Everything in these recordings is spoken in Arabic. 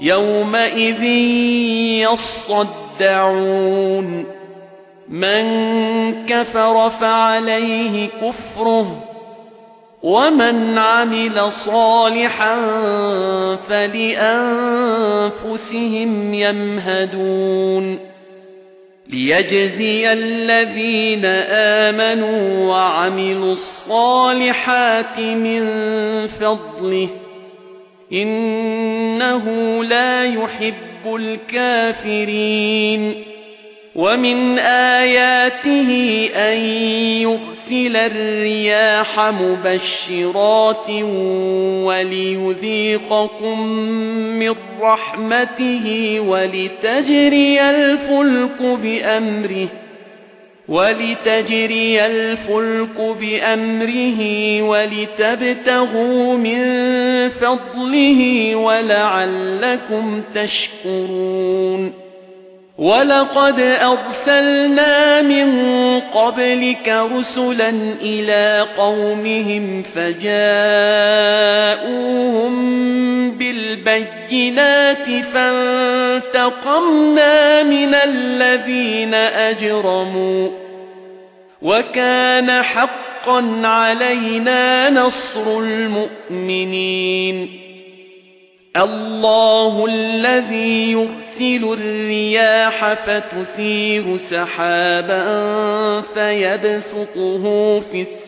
يَوْمَئِذٍ يَصَّدَّعُونَ. مَن كَفَرَ فَعَلَيْهِ كُفْرُهُ وَمَنْ عَمِلَ صَالِحًا فَلِأَنفُسِهِمْ يَمْهَدُونَ. لِيَجْزِيَ الَّذِينَ آمَنُوا وَعَمِلُوا الصَّالِحَاتِ مِنْ فَضْلِهِ إِنَّهُ لا يُحِبُّ الْكَافِرِينَ. وَمِنْ آيَاتِهِ أَن يُرْسِلَ الرِّيَاحَ مُبَشِّرَاتٍ وَلِيُذِيقَكُم مِّن رَّحْمَتِهِ وَلِتَجْرِيَ الْفُلْكُ بِأَمْرِهِ. وَلِتَجْرِيَ الْفُلْكُ بِأَمْرِهِ وَلِتَبْتَغُوا مِن فَضْلِهِ وَلَعَلَّكُمْ تَشْكُرُونَ. وَلَقَدْ أَرْسَلْنَا مِن قَبْلِكَ رُسُلًا إِلَى قَوْمِهِمْ فَجَاءُوهُم بِالْبَيِّنَاتِ فَانتَقَمْنَا مِنَ الَّذِينَ أَجْرَمُوا وَكَانَ حَقًّا عَلَيْنَا نَصْرُ الْمُؤْمِنِينَ اللَّهُ الَّذِي يُرْسِلُ الرِّيَاحَ فَتُثِيرُ سَحَابًا فَيَبْسُطُهُ فِي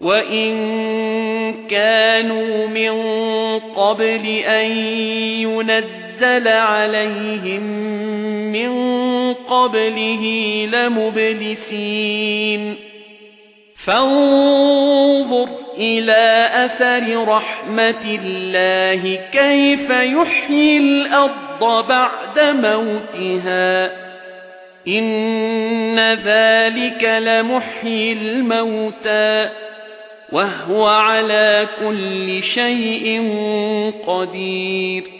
وَإِن كَانُوا مِن قَبْلِ أَن يُنَزَّلَ عَلَيْهِم مِّن قَبْلِهِ لَمُبْلِسِينَ فَانظُرْ إِلَى أَثَرِ رَحْمَةِ اللَّهِ كَيْفَ يُحْيِي الْأَرْضَ بَعْدَ مَوْتِهَا إِنَّ ذَلِكَ لَمُحْيِي الْمَوْتَى وَهُوَ عَلَى كُلِّ شَيْءٍ قَدِيرٌ.